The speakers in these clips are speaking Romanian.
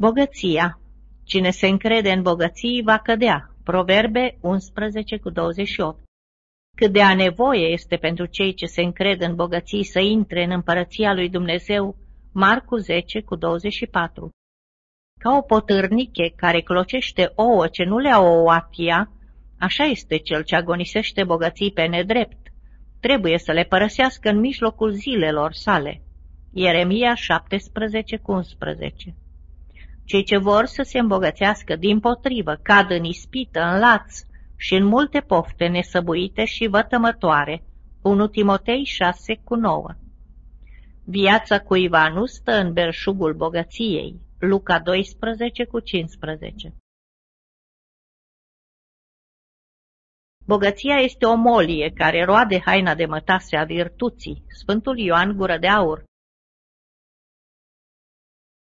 Bogăția. Cine se încrede în bogății va cădea. Proverbe 11 cu 28. Cât de a nevoie este pentru cei ce se încred în bogății să intre în împărăția lui Dumnezeu, Marcu 10 cu 24. Ca o potârniche care clocește ouă ce nu le-a ouat ea, așa este cel ce agonisește bogății pe nedrept. Trebuie să le părăsească în mijlocul zilelor sale. Ieremia 17 cu 11 cei ce vor să se îmbogățească din potrivă cad în ispită, în laț și în multe pofte nesăbuite și vătămătoare. 1 Timotei 6 cu 9 Viața cuiva nu stă în belșugul bogăției. Luca 12 cu 15 Bogăția este o molie care roade haina de mătase a virtuții. Sfântul Ioan Gură de Aur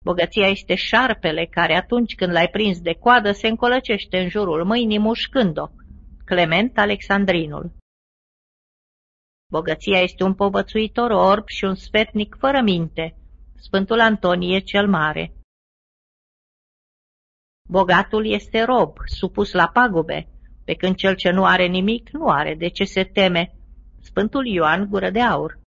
Bogăția este șarpele care atunci când l-ai prins de coadă se încolăcește în jurul mâinii mușcând-o. Clement Alexandrinul Bogăția este un povățuitor orb și un sfetnic fără minte. Sfântul Antonie cel Mare Bogatul este rob, supus la pagube, pe când cel ce nu are nimic nu are de ce se teme. Sfântul Ioan Gură de Aur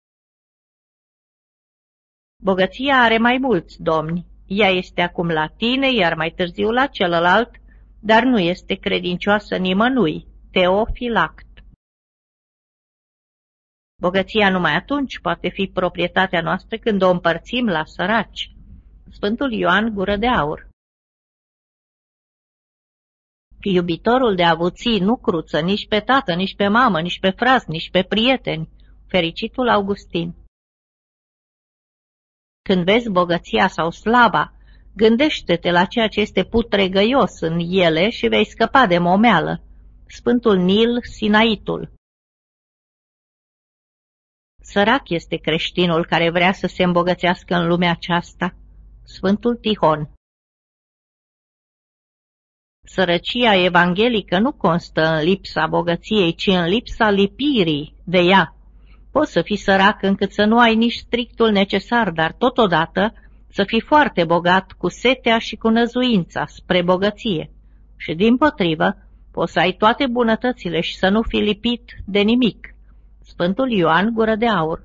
Bogăția are mai mulți domni. Ea este acum la tine, iar mai târziu la celălalt, dar nu este credincioasă nimănui. Teofilact Bogăția numai atunci poate fi proprietatea noastră când o împărțim la săraci. Sfântul Ioan Gură de Aur Iubitorul de avuții nu cruță nici pe tată, nici pe mamă, nici pe fraz, nici pe prieteni. Fericitul Augustin când vezi bogăția sau slaba, gândește-te la ceea ce este putregăios în ele și vei scăpa de momeală. Sfântul Nil Sinaitul Sărac este creștinul care vrea să se îmbogățească în lumea aceasta. Sfântul Tihon Sărăcia evanghelică nu constă în lipsa bogăției, ci în lipsa lipirii de ea. Poți să fii sărac încât să nu ai nici strictul necesar, dar totodată să fii foarte bogat cu setea și cu năzuința spre bogăție. Și din potrivă, poți să ai toate bunătățile și să nu fii lipit de nimic. Sfântul Ioan Gură de Aur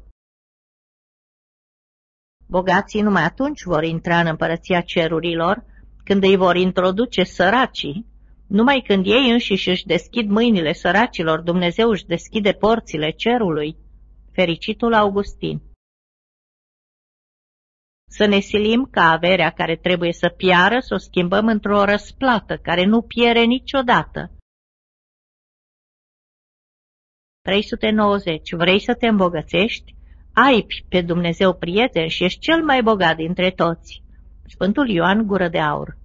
Bogații numai atunci vor intra în împărăția cerurilor, când îi vor introduce săracii, numai când ei înșiși își deschid mâinile săracilor, Dumnezeu își deschide porțile cerului fericitul Augustin. Să ne silim ca averea care trebuie să piară să o schimbăm într-o răsplată care nu piere niciodată. 390. Vrei să te îmbogățești? Ai pe Dumnezeu prieten și ești cel mai bogat dintre toți. Sfântul Ioan Gură de Aur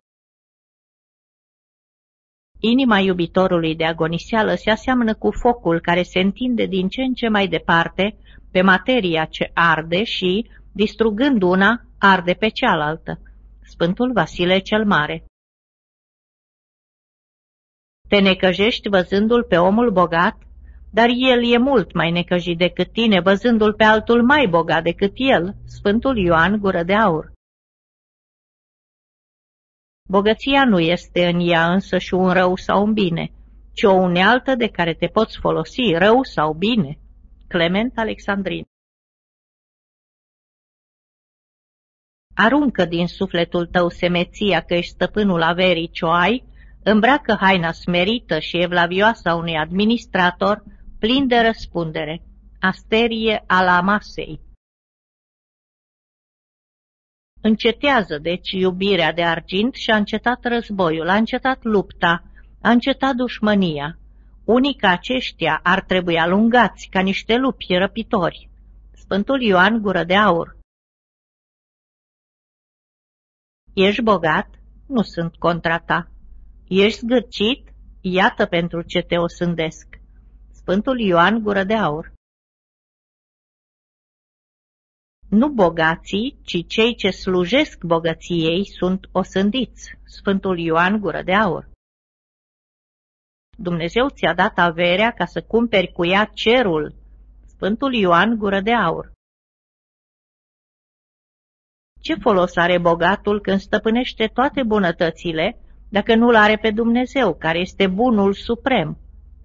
Inima iubitorului de agoniseală se aseamănă cu focul care se întinde din ce în ce mai departe pe materia ce arde și, distrugând una, arde pe cealaltă. Sfântul Vasile cel Mare Te necăjești văzându-l pe omul bogat, dar el e mult mai necăjit decât tine, văzându-l pe altul mai bogat decât el, Sfântul Ioan Gură de Aur. Bogăția nu este în ea însă și un rău sau un bine, ci o unealtă de care te poți folosi, rău sau bine. Clement Alexandrin Aruncă din sufletul tău semeția că ești stăpânul averii ce o ai, îmbracă haina smerită și evlavioasă a unui administrator plin de răspundere, asterie ala masei. Încetează, deci, iubirea de argint și a încetat războiul, a încetat lupta, a încetat dușmânia. Unii ca aceștia ar trebui alungați ca niște lupi răpitori. Sfântul Ioan Gură de Aur Ești bogat? Nu sunt contra ta. Ești zgârcit? Iată pentru ce te osândesc. Sfântul Ioan Gură de Aur Nu bogații, ci cei ce slujesc bogăției sunt osândiți. Sfântul Ioan Gură de Aur Dumnezeu ți-a dat averea ca să cumperi cu ea cerul. Sfântul Ioan Gură de Aur Ce folos are bogatul când stăpânește toate bunătățile, dacă nu-l are pe Dumnezeu, care este bunul suprem?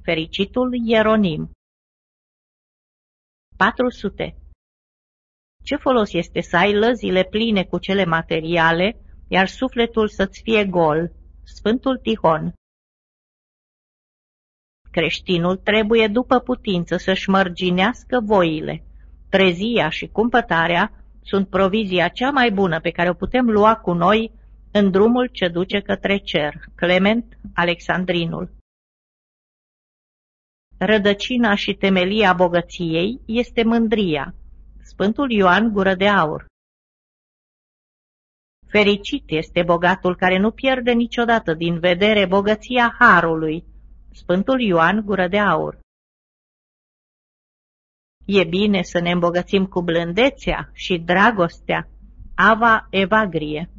Fericitul Ieronim 400. Ce folos este să ai lăzile pline cu cele materiale, iar sufletul să-ți fie gol? Sfântul Tihon Creștinul trebuie după putință să-și mărginească voile. Trezia și cumpătarea sunt provizia cea mai bună pe care o putem lua cu noi în drumul ce duce către cer. Clement Alexandrinul Rădăcina și temelia bogăției este mândria. Sfântul Ioan Gură de Aur Fericit este bogatul care nu pierde niciodată din vedere bogăția harului. Sfântul Ioan Gură de Aur E bine să ne îmbogățim cu blândețea și dragostea. Ava Evagrie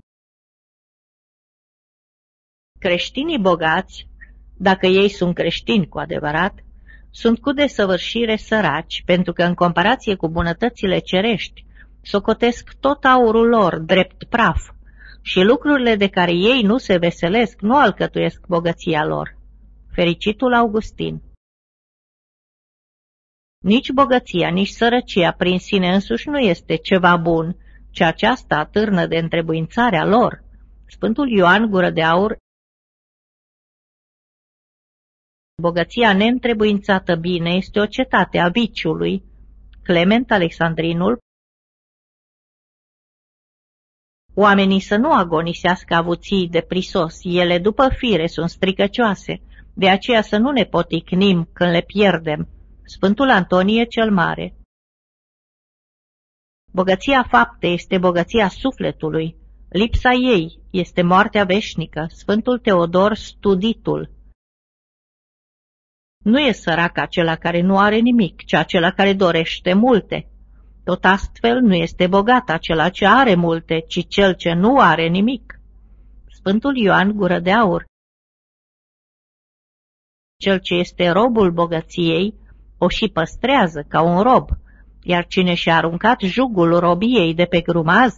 Creștinii bogați, dacă ei sunt creștini cu adevărat, sunt cu desăvârșire săraci, pentru că în comparație cu bunătățile cerești, socotesc tot aurul lor drept praf și lucrurile de care ei nu se veselesc nu alcătuiesc bogăția lor. Fericitul Augustin Nici bogăția, nici sărăcia prin sine însuși nu este ceva bun, ci aceasta atârnă de întrebuințarea lor. Sfântul Ioan Gură de Aur Bogăția neîntrebuințată bine este o cetate a viciului. Clement Alexandrinul. Oamenii să nu agonisească avuții de prisos, ele după fire sunt stricăcioase, de aceea să nu ne poticnim când le pierdem. Sfântul Antonie cel Mare. Bogăția fapte este bogăția sufletului, lipsa ei este moartea veșnică, Sfântul Teodor Studitul nu e sărac acela care nu are nimic, ci acela care dorește multe. Tot astfel nu este bogat acela ce are multe, ci cel ce nu are nimic. Sfântul Ioan Gură de Aur Cel ce este robul bogăției o și păstrează ca un rob, iar cine și-a aruncat jugul robiei de pe grumaz,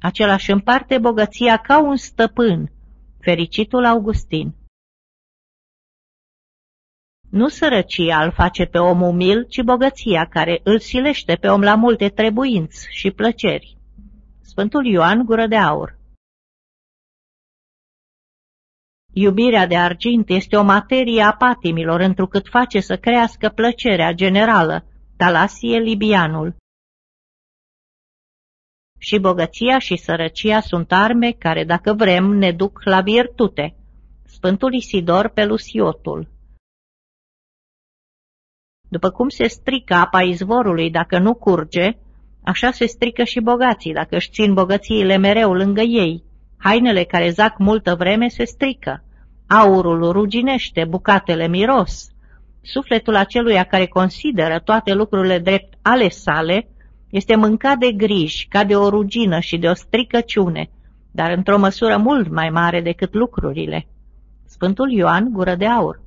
acela își împarte bogăția ca un stăpân. Fericitul Augustin nu sărăcia îl face pe om umil, ci bogăția care îl silește pe om la multe trebuinți și plăceri. Sfântul Ioan Gură de Aur Iubirea de argint este o materie a patimilor, întrucât face să crească plăcerea generală, Talasie Libianul. Și bogăția și sărăcia sunt arme care, dacă vrem, ne duc la virtute. Sfântul Isidor Pelusiotul după cum se strică apa izvorului dacă nu curge, așa se strică și bogații dacă își țin bogățiile mereu lângă ei. Hainele care zac multă vreme se strică. Aurul ruginește, bucatele miros. Sufletul aceluia care consideră toate lucrurile drept ale sale este mâncat de griji, ca de o rugină și de o stricăciune, dar într-o măsură mult mai mare decât lucrurile. Sfântul Ioan Gură de Aur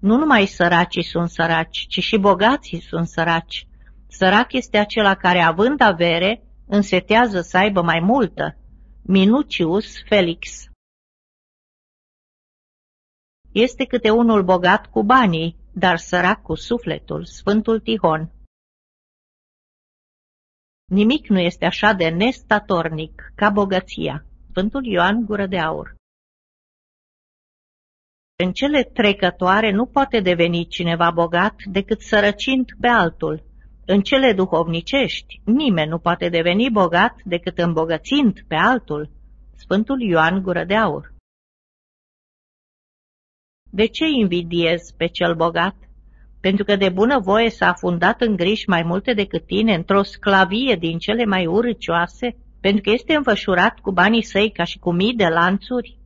Nu numai săracii sunt săraci, ci și bogații sunt săraci. Sărac este acela care, având avere, însetează să aibă mai multă. Minucius Felix Este câte unul bogat cu banii, dar sărac cu sufletul, Sfântul Tihon. Nimic nu este așa de nestatornic ca bogăția. Sfântul Ioan Gură de Aur în cele trecătoare nu poate deveni cineva bogat decât sărăcind pe altul. În cele duhovnicești, nimeni nu poate deveni bogat decât îmbogățind pe altul. Sfântul Ioan Gură de Aur De ce invidiez pe cel bogat? Pentru că de bună voie s-a fundat în griji mai multe decât tine într-o sclavie din cele mai urâcioase? Pentru că este înfășurat cu banii săi ca și cu mii de lanțuri?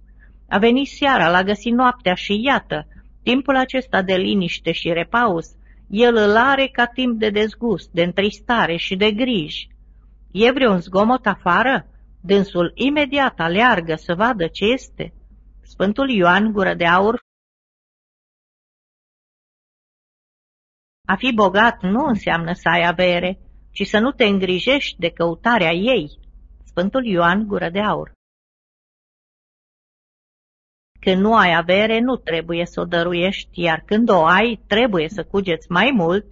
A venit seara, l-a găsit noaptea și iată, timpul acesta de liniște și repaus, el îl are ca timp de dezgust, de întristare și de griji. E vreun zgomot afară? Dânsul imediat aleargă să vadă ce este. Sfântul Ioan Gură de Aur A fi bogat nu înseamnă să ai avere, ci să nu te îngrijești de căutarea ei. Sfântul Ioan Gură de Aur Când nu ai avere, nu trebuie să o dăruiești, iar când o ai, trebuie să cugeți mai mult,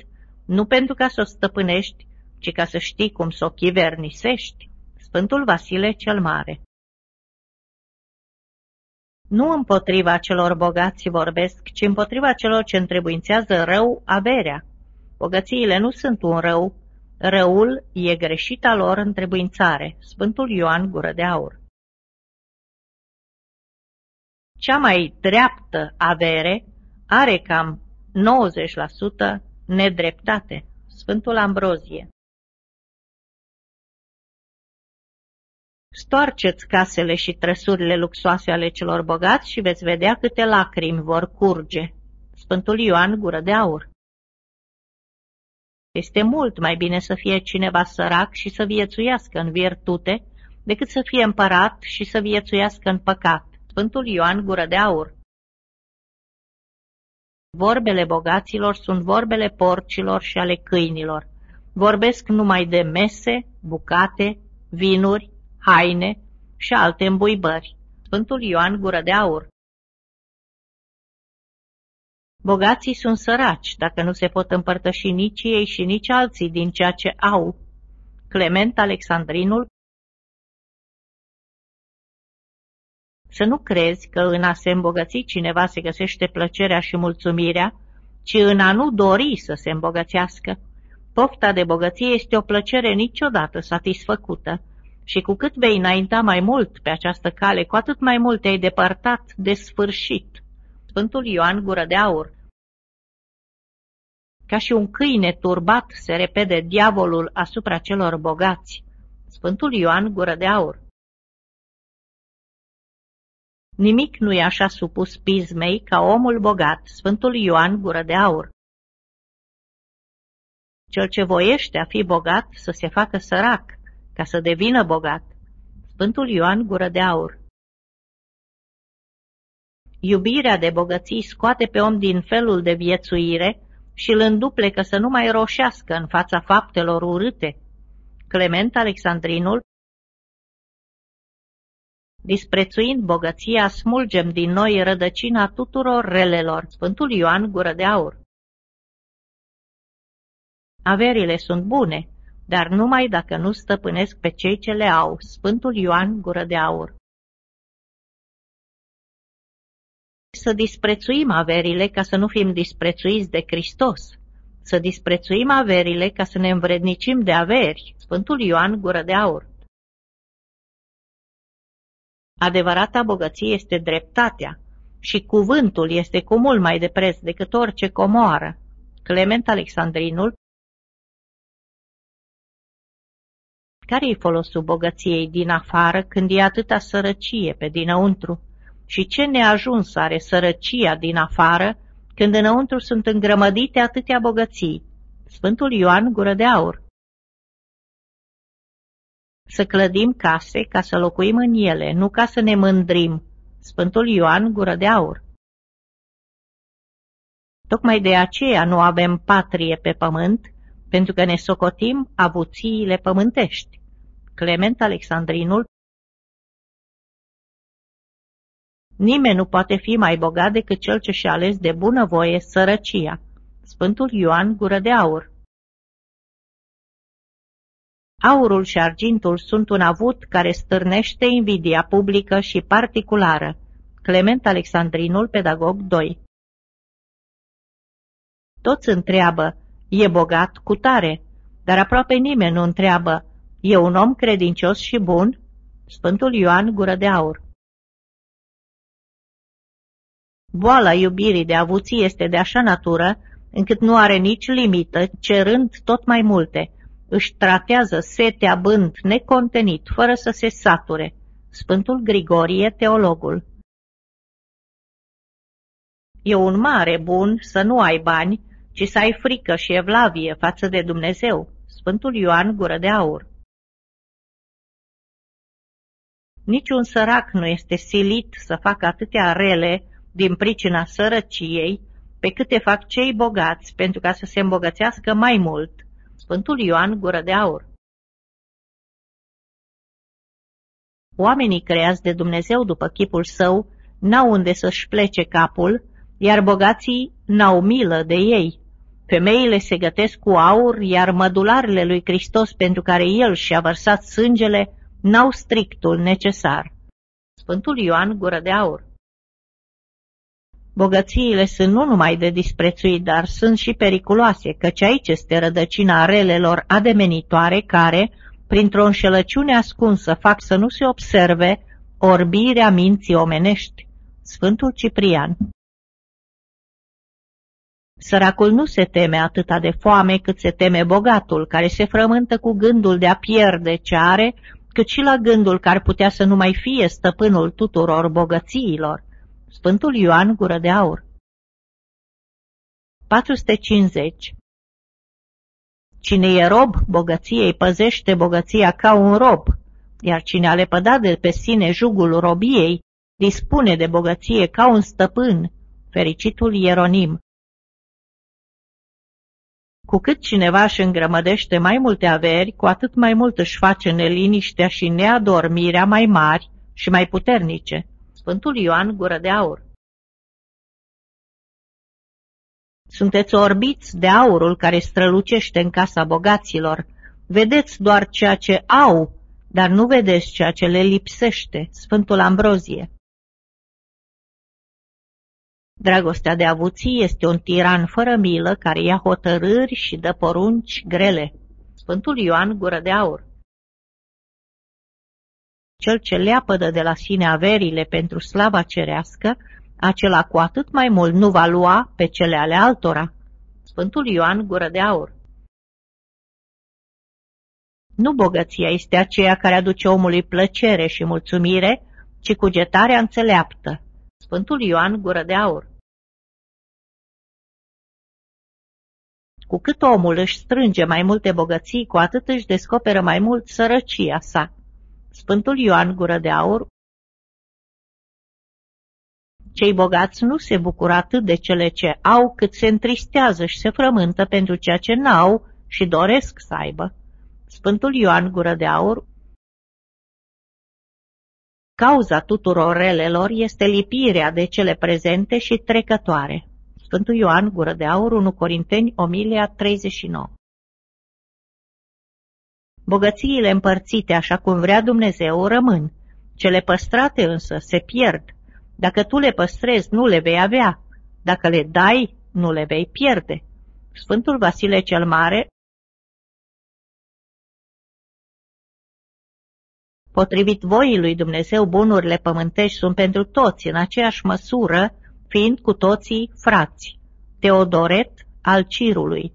nu pentru ca să o stăpânești, ci ca să știi cum să o chivernisești. Sfântul Vasile cel Mare Nu împotriva celor bogați vorbesc, ci împotriva celor ce întrebuințează rău averea. Bogățiile nu sunt un rău, răul e greșita lor întrebuințare. Sfântul Ioan Gură de Aur Cea mai dreaptă avere are cam 90% nedreptate. Sfântul Ambrozie Stoarceți casele și trăsurile luxoase ale celor bogați și veți vedea câte lacrimi vor curge. Sfântul Ioan Gură de Aur Este mult mai bine să fie cineva sărac și să viețuiască în virtute, decât să fie împărat și să viețuiască în păcat. Sfântul Ioan Gură de Aur Vorbele bogaților sunt vorbele porcilor și ale câinilor. Vorbesc numai de mese, bucate, vinuri, haine și alte îmbuibări. Sfântul Ioan Gură de Aur Bogații sunt săraci, dacă nu se pot împărtăși nici ei și nici alții din ceea ce au. Clement Alexandrinul Să nu crezi că în a se îmbogăți cineva se găsește plăcerea și mulțumirea, ci în a nu dori să se îmbogățească. Pofta de bogăție este o plăcere niciodată satisfăcută și cu cât vei înainta mai mult pe această cale, cu atât mai mult te-ai depărtat de sfârșit. Sfântul Ioan Gură de Aur Ca și un câine turbat se repede diavolul asupra celor bogați. Sfântul Ioan Gură de Aur Nimic nu e așa supus pismei ca omul bogat, Sfântul Ioan Gură de Aur. Cel ce voiește a fi bogat să se facă sărac, ca să devină bogat. Sfântul Ioan Gură de Aur Iubirea de bogății scoate pe om din felul de viețuire și îl înduplecă să nu mai roșească în fața faptelor urâte. Clement Alexandrinul Disprețuind bogăția, smulgem din noi rădăcina tuturor relelor. Sfântul Ioan Gură de Aur Averile sunt bune, dar numai dacă nu stăpânesc pe cei ce le au. Sfântul Ioan Gură de Aur Să disprețuim averile ca să nu fim disprețuiți de Hristos. Să disprețuim averile ca să ne învrednicim de averi. Sfântul Ioan Gură de Aur Adevărata bogăție este dreptatea și cuvântul este cu mult mai de preț decât orice comoară. Clement Alexandrinul Care-i folosul bogăției din afară când e atâta sărăcie pe dinăuntru? Și ce neajuns are sărăcia din afară când înăuntru sunt îngrămădite atâtea bogății? Sfântul Ioan Gură de Aur să clădim case ca să locuim în ele, nu ca să ne mândrim. Sfântul Ioan Gură de Aur Tocmai de aceea nu avem patrie pe pământ, pentru că ne socotim avuțiile pământești. Clement Alexandrinul Nimeni nu poate fi mai bogat decât cel ce și-a ales de bunăvoie sărăcia. Sfântul Ioan Gură de Aur Aurul și argintul sunt un avut care stârnește invidia publică și particulară. Clement Alexandrinul, pedagog 2 Toți întreabă, e bogat cu tare, dar aproape nimeni nu întreabă, e un om credincios și bun? Sfântul Ioan Gură de Aur Boala iubirii de avuții este de așa natură, încât nu are nici limită, cerând tot mai multe, își tratează setea bând necontenit, fără să se sature. Sfântul Grigorie, teologul E un mare bun să nu ai bani, ci să ai frică și evlavie față de Dumnezeu. Sfântul Ioan Gură de Aur Niciun sărac nu este silit să facă atâtea rele din pricina sărăciei, pe câte fac cei bogați pentru ca să se îmbogățească mai mult Sfântul Ioan Gură de Aur Oamenii creați de Dumnezeu după chipul său n-au unde să-și plece capul, iar bogații n-au milă de ei. Femeile se gătesc cu aur, iar mădularele lui Hristos pentru care el și-a vărsat sângele n-au strictul necesar. Sfântul Ioan Gură de Aur Bogățiile sunt nu numai de disprețuit, dar sunt și periculoase, căci aici este rădăcina relelor ademenitoare care, printr-o înșelăciune ascunsă, fac să nu se observe orbirea minții omenești. Sfântul Ciprian Săracul nu se teme atâta de foame cât se teme bogatul, care se frământă cu gândul de a pierde ce are, cât și la gândul că ar putea să nu mai fie stăpânul tuturor bogățiilor. Sfântul Ioan Gură de Aur 450 Cine e rob bogăției păzește bogăția ca un rob, iar cine a lepădat de pe sine jugul robiei, dispune de bogăție ca un stăpân, fericitul Ieronim. Cu cât cineva își îngrămădește mai multe averi, cu atât mai mult își face neliniștea și neadormirea mai mari și mai puternice. Sfântul Ioan Gură de Aur Sunteți orbiți de aurul care strălucește în casa bogaților. Vedeți doar ceea ce au, dar nu vedeți ceea ce le lipsește. Sfântul Ambrozie Dragostea de avuții este un tiran fără milă care ia hotărâri și dă porunci grele. Sfântul Ioan Gură de Aur Cel ce leapădă de la sine averile pentru slava cerească, acela cu atât mai mult nu va lua pe cele ale altora. Sfântul Ioan Gură de Aur Nu bogăția este aceea care aduce omului plăcere și mulțumire, ci cugetarea înțeleaptă. Sfântul Ioan Gură de Aur Cu cât omul își strânge mai multe bogății, cu atât își descoperă mai mult sărăcia sa. Sfântul Ioan Gură de Aur Cei bogați nu se bucură atât de cele ce au, cât se întristează și se frământă pentru ceea ce n-au și doresc să aibă. Sfântul Ioan Gură de Aur Cauza tuturor relelor este lipirea de cele prezente și trecătoare. Sfântul Ioan Gură de Aur, 1 Corinteni, Omilia 39 Bogățiile împărțite așa cum vrea Dumnezeu rămân, cele păstrate însă se pierd. Dacă tu le păstrezi, nu le vei avea. Dacă le dai, nu le vei pierde. Sfântul Vasile cel Mare Potrivit voii lui Dumnezeu, bunurile pământești sunt pentru toți în aceeași măsură, fiind cu toții frați. Teodoret al Cirului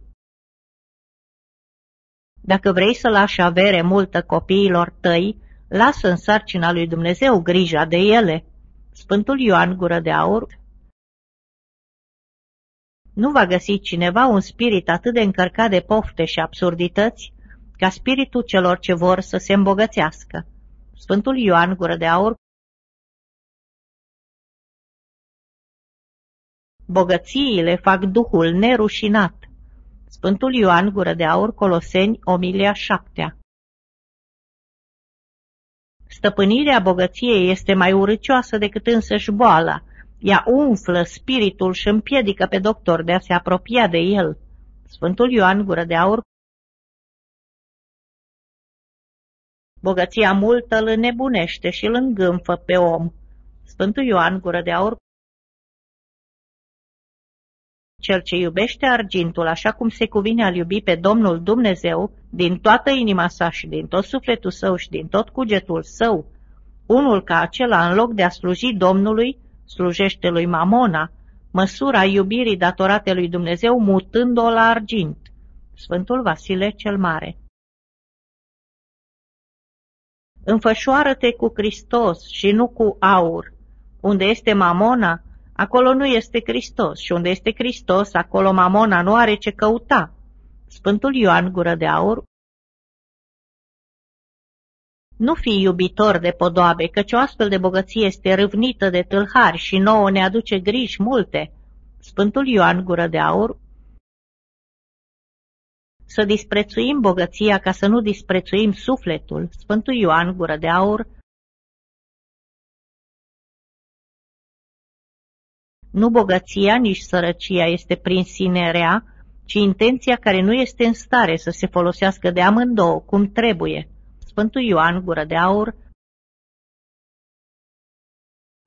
Dacă vrei să lași avere multă copiilor tăi, lasă în sarcina lui Dumnezeu grija de ele. Sfântul Ioan Gură de Aur Nu va găsi cineva un spirit atât de încărcat de pofte și absurdități ca spiritul celor ce vor să se îmbogățească. Sfântul Ioan Gură de Aur Bogățiile fac Duhul nerușinat. Sfântul Ioan Gură de Aur, Coloseni, Omilia 7 Stăpânirea bogăției este mai urâcioasă decât însăși boala. Ea umflă spiritul și împiedică pe doctor de a se apropia de el. Sfântul Ioan Gură de Aur Bogăția multă îl înnebunește și îl îngânfă pe om. Sfântul Ioan Gură de Aur cel ce iubește argintul așa cum se cuvine al iubi pe Domnul Dumnezeu, din toată inima sa și din tot sufletul său și din tot cugetul său, unul ca acela, în loc de a sluji Domnului, slujește lui Mamona, măsura iubirii datorate lui Dumnezeu mutând-o la argint. Sfântul Vasile cel Mare Înfășoară-te cu Hristos și nu cu aur. Unde este Mamona, acolo nu este Hristos și unde este Hristos, acolo Mamona nu are ce căuta. Sfântul Ioan Gură de Aur Nu fi iubitor de podoabe, căci o astfel de bogăție este râvnită de tâlhari și nouă ne aduce griji multe. Sfântul Ioan Gură de Aur să disprețuim bogăția ca să nu disprețuim sufletul. Sfântul Ioan, gură de aur, Nu bogăția, nici sărăcia este prin sine rea, ci intenția care nu este în stare să se folosească de amândouă cum trebuie. Sfântul Ioan, gură de aur,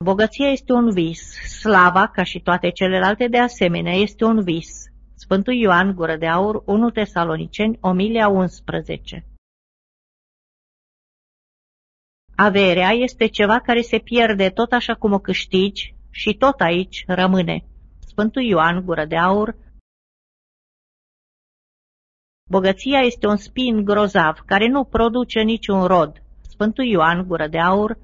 Bogăția este un vis, slava, ca și toate celelalte de asemenea, este un vis. Sfântul Ioan, gură de aur, 1 Tesaloniceni, Omilia 11 Averea este ceva care se pierde tot așa cum o câștigi și tot aici rămâne. Sfântul Ioan, gură de aur, Bogăția este un spin grozav care nu produce niciun rod. Sfântul Ioan, gură de aur,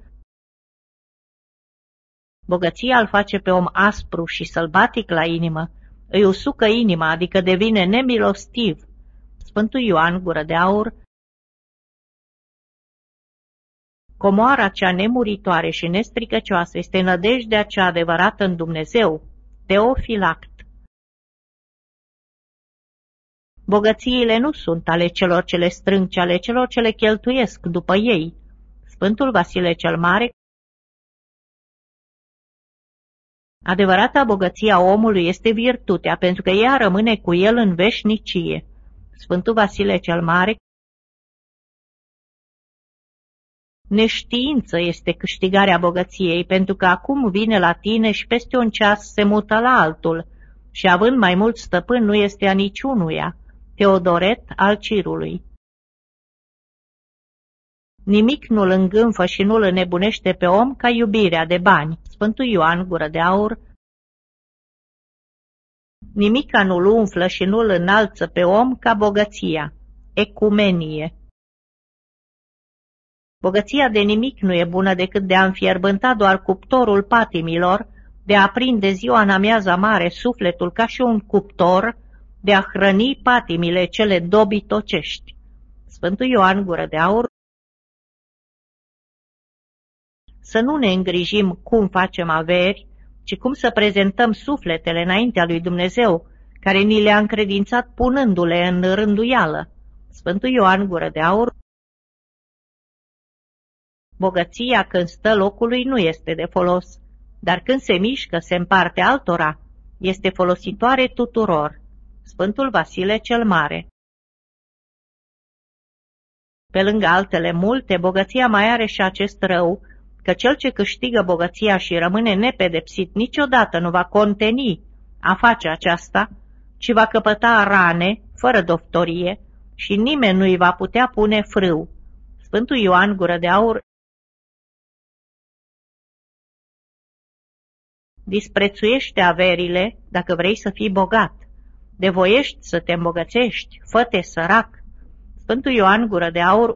Bogăția îl face pe om aspru și sălbatic la inimă, îi usucă inima, adică devine nemilostiv. Sfântul Ioan, gură de aur, Comoara cea nemuritoare și nestricăcioasă este nădejdea cea adevărată în Dumnezeu, Teofilact. Bogățiile nu sunt ale celor ce le strâng, ci ale celor ce le cheltuiesc după ei. Sfântul Vasile cel Mare Adevărata bogăția omului este virtutea, pentru că ea rămâne cu el în veșnicie. Sfântul Vasile cel Mare Neștiință este câștigarea bogăției, pentru că acum vine la tine și peste un ceas se mută la altul, și având mai mult stăpân nu este a niciunuia. Teodoret al Cirului Nimic nu-l îngânfă și nu-l înnebunește pe om ca iubirea de bani. Sfântul Ioan, gură de aur, Nimica nu-l umflă și nu-l înalță pe om ca bogăția. Ecumenie Bogăția de nimic nu e bună decât de a înfierbânta doar cuptorul patimilor, de a prinde ziua în amiaza mare sufletul ca și un cuptor, de a hrăni patimile cele dobitocești. Sfântul Ioan Gură de Aur Să nu ne îngrijim cum facem averi, ci cum să prezentăm sufletele înaintea lui Dumnezeu, care ni le-a încredințat punându-le în rânduială. Sfântul Ioan Gură de Aur Bogăția când stă locului nu este de folos, dar când se mișcă, se împarte altora, este folositoare tuturor. Sfântul Vasile cel Mare Pe lângă altele multe, bogăția mai are și acest rău, că cel ce câștigă bogăția și rămâne nepedepsit niciodată nu va conteni a face aceasta, ci va căpăta rane, fără doftorie, și nimeni nu îi va putea pune frâu. Sfântul Ioan Gură de Aur Disprețuiește averile dacă vrei să fii bogat. Devoiești să te îmbogățești, fă-te sărac. Sfântul Ioan Gură de Aur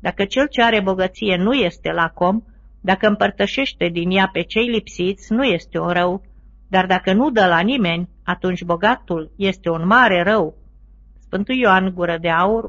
Dacă cel ce are bogăție nu este lacom, dacă împărtășește din ea pe cei lipsiți, nu este un rău, dar dacă nu dă la nimeni, atunci bogatul este un mare rău. Sfântul Ioan Gură de Aur